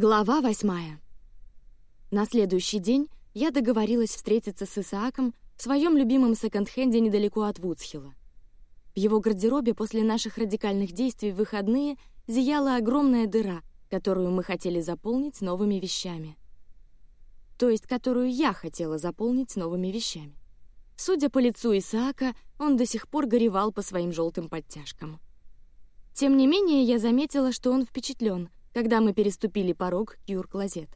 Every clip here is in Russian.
Глава восьмая. На следующий день я договорилась встретиться с Исааком в своем любимом секонд-хенде недалеко от Вудсхилла. В его гардеробе после наших радикальных действий в выходные зияла огромная дыра, которую мы хотели заполнить новыми вещами. То есть, которую я хотела заполнить новыми вещами. Судя по лицу Исаака, он до сих пор горевал по своим желтым подтяжкам. Тем не менее, я заметила, что он впечатлен, когда мы переступили порог Кюр-Клозет.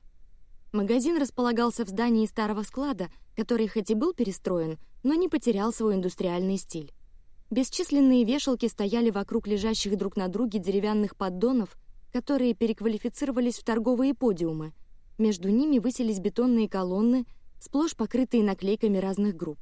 Магазин располагался в здании старого склада, который хоть и был перестроен, но не потерял свой индустриальный стиль. Бесчисленные вешалки стояли вокруг лежащих друг на друге деревянных поддонов, которые переквалифицировались в торговые подиумы. Между ними высились бетонные колонны, сплошь покрытые наклейками разных групп.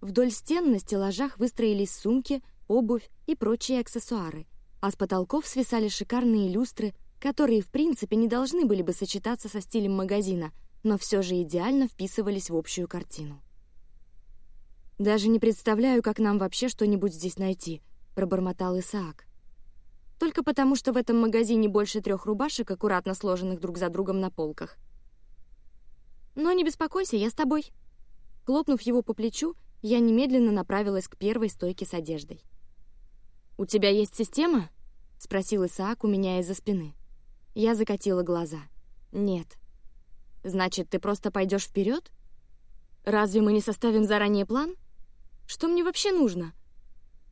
Вдоль стен на стеллажах выстроились сумки, обувь и прочие аксессуары, а с потолков свисали шикарные люстры, которые в принципе не должны были бы сочетаться со стилем магазина, но все же идеально вписывались в общую картину. Даже не представляю, как нам вообще что-нибудь здесь найти, пробормотал Исаак. Только потому, что в этом магазине больше трех рубашек, аккуратно сложенных друг за другом на полках. Но не беспокойся, я с тобой. Хлопнув его по плечу, я немедленно направилась к первой стойке с одеждой. У тебя есть система? спросил Исаак у меня из-за спины. Я закатила глаза. Нет. Значит, ты просто пойдешь вперед? Разве мы не составим заранее план? Что мне вообще нужно?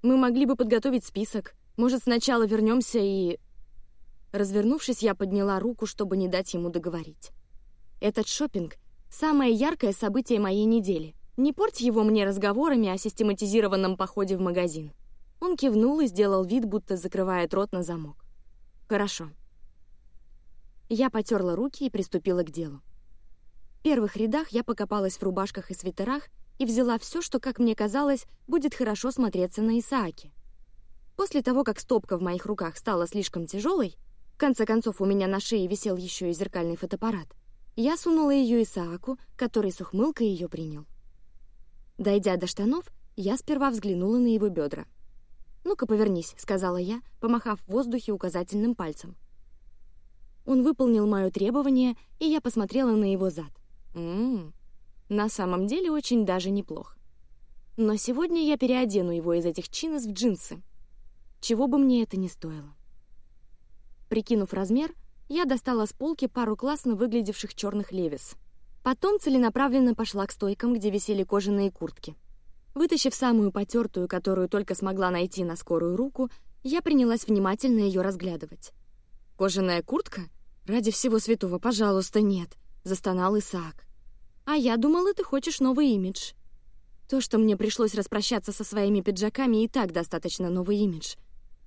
Мы могли бы подготовить список. Может, сначала вернемся и... Развернувшись, я подняла руку, чтобы не дать ему договорить. Этот шопинг — самое яркое событие моей недели. Не порть его мне разговорами о систематизированном походе в магазин. Он кивнул и сделал вид, будто закрывает рот на замок. Хорошо. Я потерла руки и приступила к делу. В первых рядах я покопалась в рубашках и свитерах и взяла все, что, как мне казалось, будет хорошо смотреться на Исааке. После того, как стопка в моих руках стала слишком тяжелой, в конце концов у меня на шее висел еще и зеркальный фотоаппарат, я сунула ее Исааку, который с ухмылкой ее принял. Дойдя до штанов, я сперва взглянула на его бедра. «Ну-ка, повернись», — сказала я, помахав в воздухе указательным пальцем. Он выполнил мое требование, и я посмотрела на его зад. Ммм, на самом деле очень даже неплохо. Но сегодня я переодену его из этих чинос в джинсы. Чего бы мне это ни стоило. Прикинув размер, я достала с полки пару классно выглядевших черных левис — Потом целенаправленно пошла к стойкам, где висели кожаные куртки. Вытащив самую потертую, которую только смогла найти на скорую руку, я принялась внимательно ее разглядывать. Кожаная куртка? Ради всего святого, пожалуйста, нет, застонал Исаак. А я думала, ты хочешь новый имидж. То, что мне пришлось распрощаться со своими пиджаками, и так достаточно новый имидж.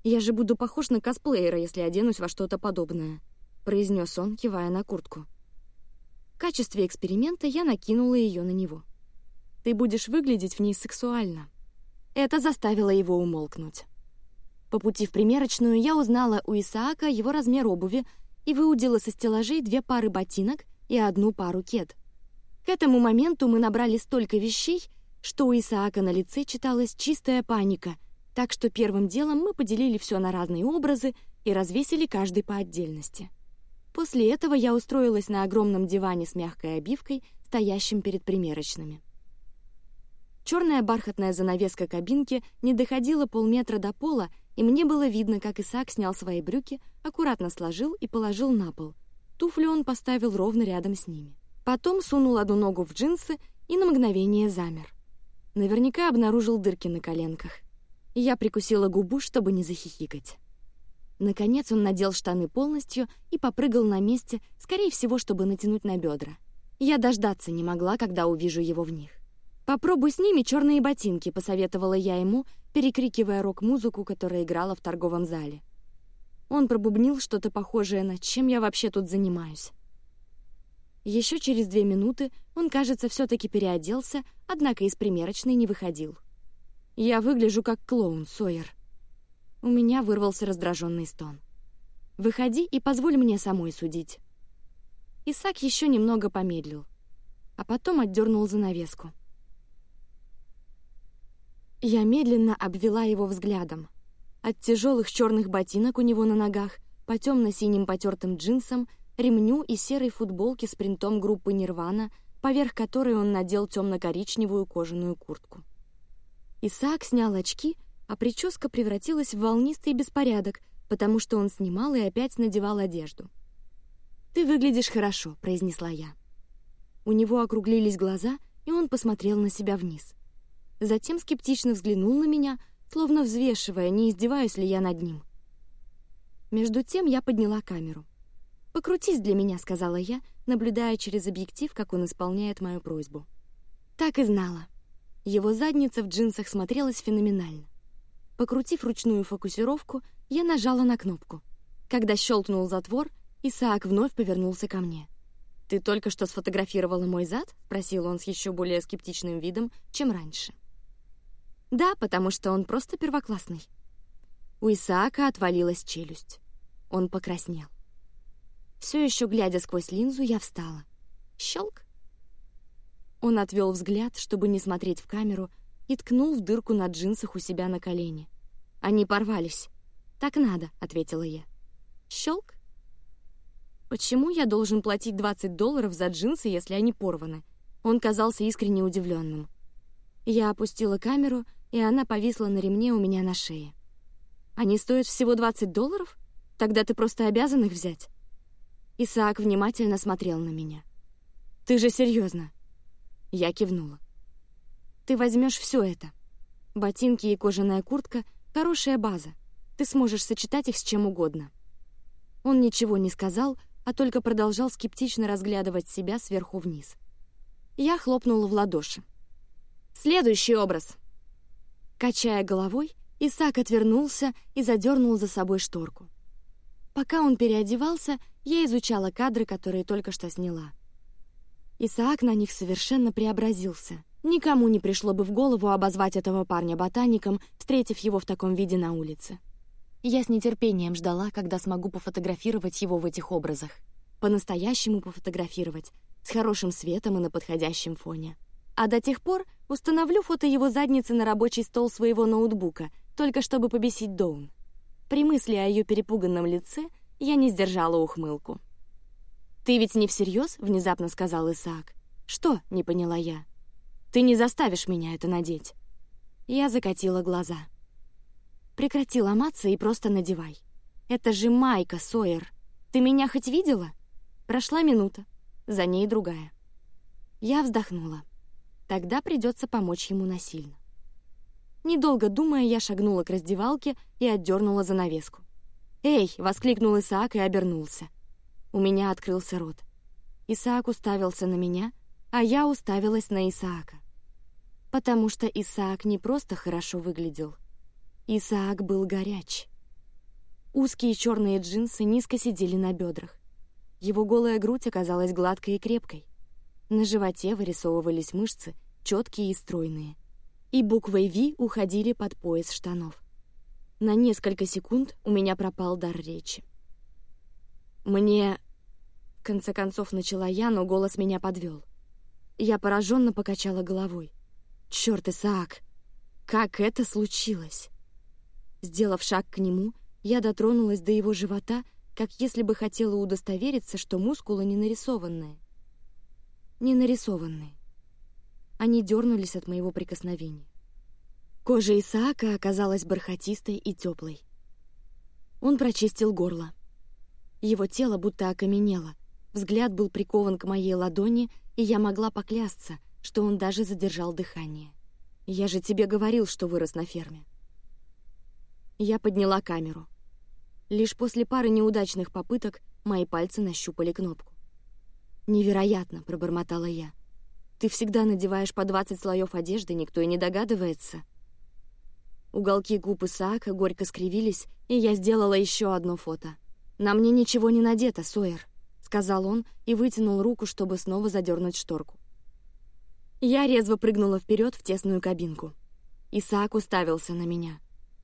Я же буду похож на косплеера, если оденусь во что-то подобное, произнес он, кивая на куртку качестве эксперимента я накинула ее на него. Ты будешь выглядеть в ней сексуально. Это заставило его умолкнуть. По пути в примерочную я узнала у Исаака его размер обуви и выудила со стеллажей две пары ботинок и одну пару кед. К этому моменту мы набрали столько вещей, что у Исаака на лице читалась чистая паника, так что первым делом мы поделили все на разные образы и развесили каждый по отдельности. После этого я устроилась на огромном диване с мягкой обивкой, стоящим перед примерочными. Черная бархатная занавеска кабинки не доходила полметра до пола, и мне было видно, как Исаак снял свои брюки, аккуратно сложил и положил на пол. Туфли он поставил ровно рядом с ними. Потом сунул одну ногу в джинсы и на мгновение замер. Наверняка обнаружил дырки на коленках. Я прикусила губу, чтобы не захихикать. Наконец он надел штаны полностью и попрыгал на месте, скорее всего, чтобы натянуть на бедра. Я дождаться не могла, когда увижу его в них. Попробуй с ними черные ботинки, посоветовала я ему, перекрикивая рок-музыку, которая играла в торговом зале. Он пробубнил что-то похожее на «Чем я вообще тут занимаюсь?». Еще через две минуты он, кажется, все-таки переоделся, однако из примерочной не выходил. Я выгляжу как клоун, Сойер. У меня вырвался раздраженный стон. Выходи и позволь мне самой судить. Исаак еще немного помедлил, а потом отдернул занавеску. Я медленно обвела его взглядом. От тяжелых черных ботинок у него на ногах по темно-синим потертым джинсам, ремню и серой футболке с принтом группы «Нирвана», поверх которой он надел темно-коричневую кожаную куртку. Исаак снял очки, а прическа превратилась в волнистый беспорядок, потому что он снимал и опять надевал одежду. «Ты выглядишь хорошо», — произнесла я. У него округлились глаза, и он посмотрел на себя вниз. Затем скептично взглянул на меня, словно взвешивая, не издеваюсь ли я над ним. Между тем я подняла камеру. «Покрутись для меня», — сказала я, наблюдая через объектив, как он исполняет мою просьбу. Так и знала. Его задница в джинсах смотрелась феноменально. Покрутив ручную фокусировку, я нажала на кнопку. Когда щелкнул затвор, Исаак вновь повернулся ко мне. «Ты только что сфотографировала мой зад?» — спросил он с еще более скептичным видом, чем раньше. «Да, потому что он просто первоклассный». У Исаака отвалилась челюсть. Он покраснел. Все еще глядя сквозь линзу, я встала. Щелк. Он отвел взгляд, чтобы не смотреть в камеру, и ткнул в дырку на джинсах у себя на колене. Они порвались. Так надо, ответила я. Щелк. Почему я должен платить 20 долларов за джинсы, если они порваны? Он казался искренне удивленным. Я опустила камеру, и она повисла на ремне у меня на шее. Они стоят всего 20 долларов? Тогда ты просто обязан их взять. Исаак внимательно смотрел на меня. «Ты же серьезно?» Я кивнула. «Ты возьмешь все это. Ботинки и кожаная куртка — хорошая база. Ты сможешь сочетать их с чем угодно». Он ничего не сказал, а только продолжал скептично разглядывать себя сверху вниз. Я хлопнула в ладоши. «Следующий образ!» Качая головой, Исаак отвернулся и задернул за собой шторку. Пока он переодевался, я изучала кадры, которые только что сняла. Исаак на них совершенно преобразился. Никому не пришло бы в голову обозвать этого парня ботаником, встретив его в таком виде на улице. Я с нетерпением ждала, когда смогу пофотографировать его в этих образах. По-настоящему пофотографировать, с хорошим светом и на подходящем фоне. А до тех пор установлю фото его задницы на рабочий стол своего ноутбука, только чтобы побесить Доун. При мысли о ее перепуганном лице я не сдержала ухмылку. «Ты ведь не всерьез?» — внезапно сказал Исаак. «Что?» — не поняла я. «Ты не заставишь меня это надеть». Я закатила глаза. «Прекрати ломаться и просто надевай. Это же майка, Сойер. Ты меня хоть видела?» Прошла минута, за ней другая. Я вздохнула. Тогда придется помочь ему насильно. Недолго думая, я шагнула к раздевалке и отдернула занавеску. «Эй!» — воскликнул Исаак и обернулся. У меня открылся рот. Исаак уставился на меня, а я уставилась на Исаака. Потому что Исаак не просто хорошо выглядел. Исаак был горяч. Узкие черные джинсы низко сидели на бедрах. Его голая грудь оказалась гладкой и крепкой. На животе вырисовывались мышцы, четкие и стройные и буквой «Ви» уходили под пояс штанов. На несколько секунд у меня пропал дар речи. «Мне...» В конце концов начала я, но голос меня подвел. Я пораженно покачала головой. «Черт, Исаак! Как это случилось?» Сделав шаг к нему, я дотронулась до его живота, как если бы хотела удостовериться, что мускулы не нарисованные. Не нарисованные. Они дернулись от моего прикосновения. Кожа Исаака оказалась бархатистой и теплой. Он прочистил горло. Его тело будто окаменело, взгляд был прикован к моей ладони, и я могла поклясться, что он даже задержал дыхание. «Я же тебе говорил, что вырос на ферме». Я подняла камеру. Лишь после пары неудачных попыток мои пальцы нащупали кнопку. «Невероятно», — пробормотала я. Ты всегда надеваешь по 20 слоев одежды, никто и не догадывается. Уголки губ Исаака горько скривились, и я сделала еще одно фото. «На мне ничего не надето, Сойер», — сказал он и вытянул руку, чтобы снова задернуть шторку. Я резво прыгнула вперед в тесную кабинку. Исаак уставился на меня.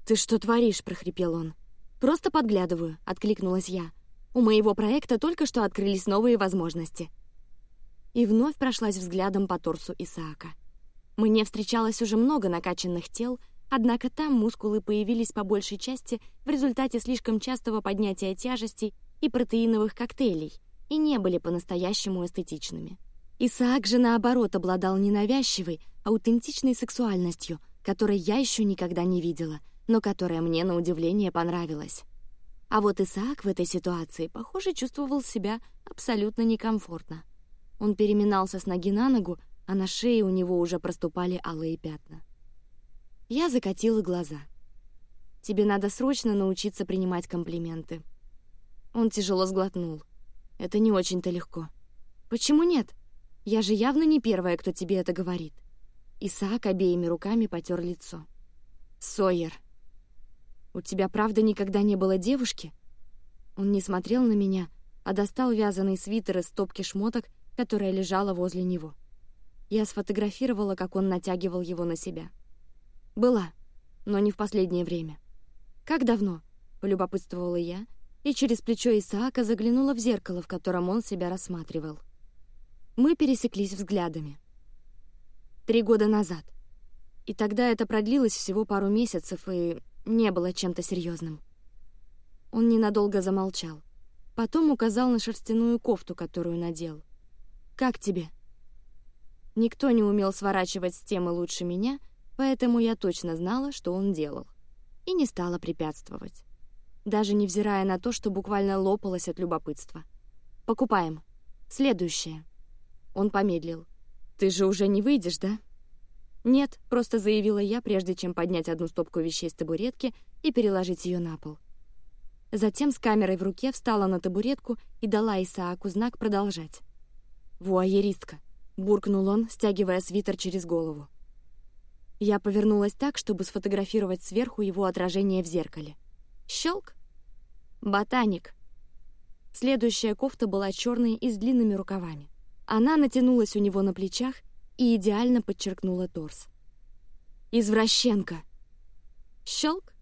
«Ты что творишь?» — прохрипел он. «Просто подглядываю», — откликнулась я. «У моего проекта только что открылись новые возможности и вновь прошлась взглядом по торсу Исаака. Мне встречалось уже много накачанных тел, однако там мускулы появились по большей части в результате слишком частого поднятия тяжестей и протеиновых коктейлей, и не были по-настоящему эстетичными. Исаак же, наоборот, обладал ненавязчивой, аутентичной сексуальностью, которой я еще никогда не видела, но которая мне, на удивление, понравилась. А вот Исаак в этой ситуации, похоже, чувствовал себя абсолютно некомфортно. Он переминался с ноги на ногу, а на шее у него уже проступали алые пятна. Я закатила глаза. «Тебе надо срочно научиться принимать комплименты». Он тяжело сглотнул. «Это не очень-то легко». «Почему нет? Я же явно не первая, кто тебе это говорит». Исаак обеими руками потер лицо. «Сойер, у тебя правда никогда не было девушки?» Он не смотрел на меня, а достал вязаный свитер из стопки шмоток, которая лежала возле него. Я сфотографировала, как он натягивал его на себя. «Была, но не в последнее время». «Как давно?» — полюбопытствовала я, и через плечо Исаака заглянула в зеркало, в котором он себя рассматривал. Мы пересеклись взглядами. Три года назад. И тогда это продлилось всего пару месяцев и не было чем-то серьезным. Он ненадолго замолчал. Потом указал на шерстяную кофту, которую надел. «Как тебе?» Никто не умел сворачивать с темы лучше меня, поэтому я точно знала, что он делал. И не стала препятствовать. Даже невзирая на то, что буквально лопалась от любопытства. «Покупаем. Следующее». Он помедлил. «Ты же уже не выйдешь, да?» «Нет», — просто заявила я, прежде чем поднять одну стопку вещей с табуретки и переложить ее на пол. Затем с камерой в руке встала на табуретку и дала Исааку знак продолжать. «Вуайеристка», — буркнул он, стягивая свитер через голову. Я повернулась так, чтобы сфотографировать сверху его отражение в зеркале. Щелк. Ботаник. Следующая кофта была черной и с длинными рукавами. Она натянулась у него на плечах и идеально подчеркнула торс. «Извращенка!» Щелк.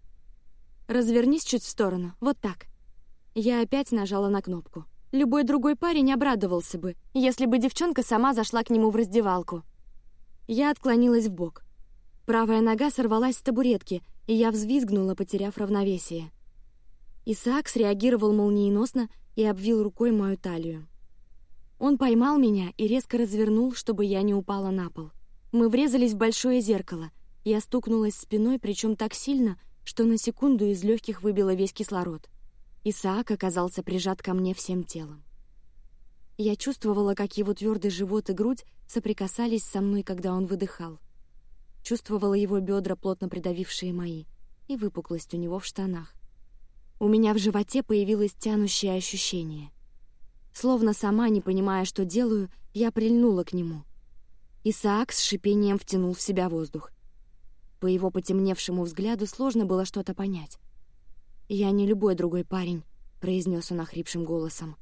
«Развернись чуть в сторону, вот так». Я опять нажала на кнопку. Любой другой парень обрадовался бы, если бы девчонка сама зашла к нему в раздевалку. Я отклонилась в бок. Правая нога сорвалась с табуретки, и я взвизгнула, потеряв равновесие. Исаак среагировал молниеносно и обвил рукой мою талию. Он поймал меня и резко развернул, чтобы я не упала на пол. Мы врезались в большое зеркало. Я стукнулась спиной, причем так сильно, что на секунду из легких выбило весь кислород. Исаак оказался прижат ко мне всем телом. Я чувствовала, как его твердый живот и грудь соприкасались со мной, когда он выдыхал. Чувствовала его бедра, плотно придавившие мои, и выпуклость у него в штанах. У меня в животе появилось тянущее ощущение. Словно сама, не понимая, что делаю, я прильнула к нему. Исаак с шипением втянул в себя воздух. По его потемневшему взгляду сложно было что-то понять. «Я не любой другой парень», — произнес он охрипшим голосом.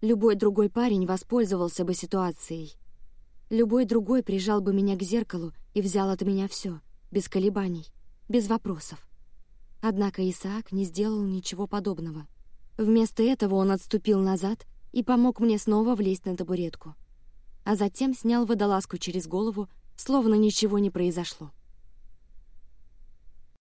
«Любой другой парень воспользовался бы ситуацией. Любой другой прижал бы меня к зеркалу и взял от меня все, без колебаний, без вопросов. Однако Исаак не сделал ничего подобного. Вместо этого он отступил назад и помог мне снова влезть на табуретку. А затем снял водолазку через голову, словно ничего не произошло.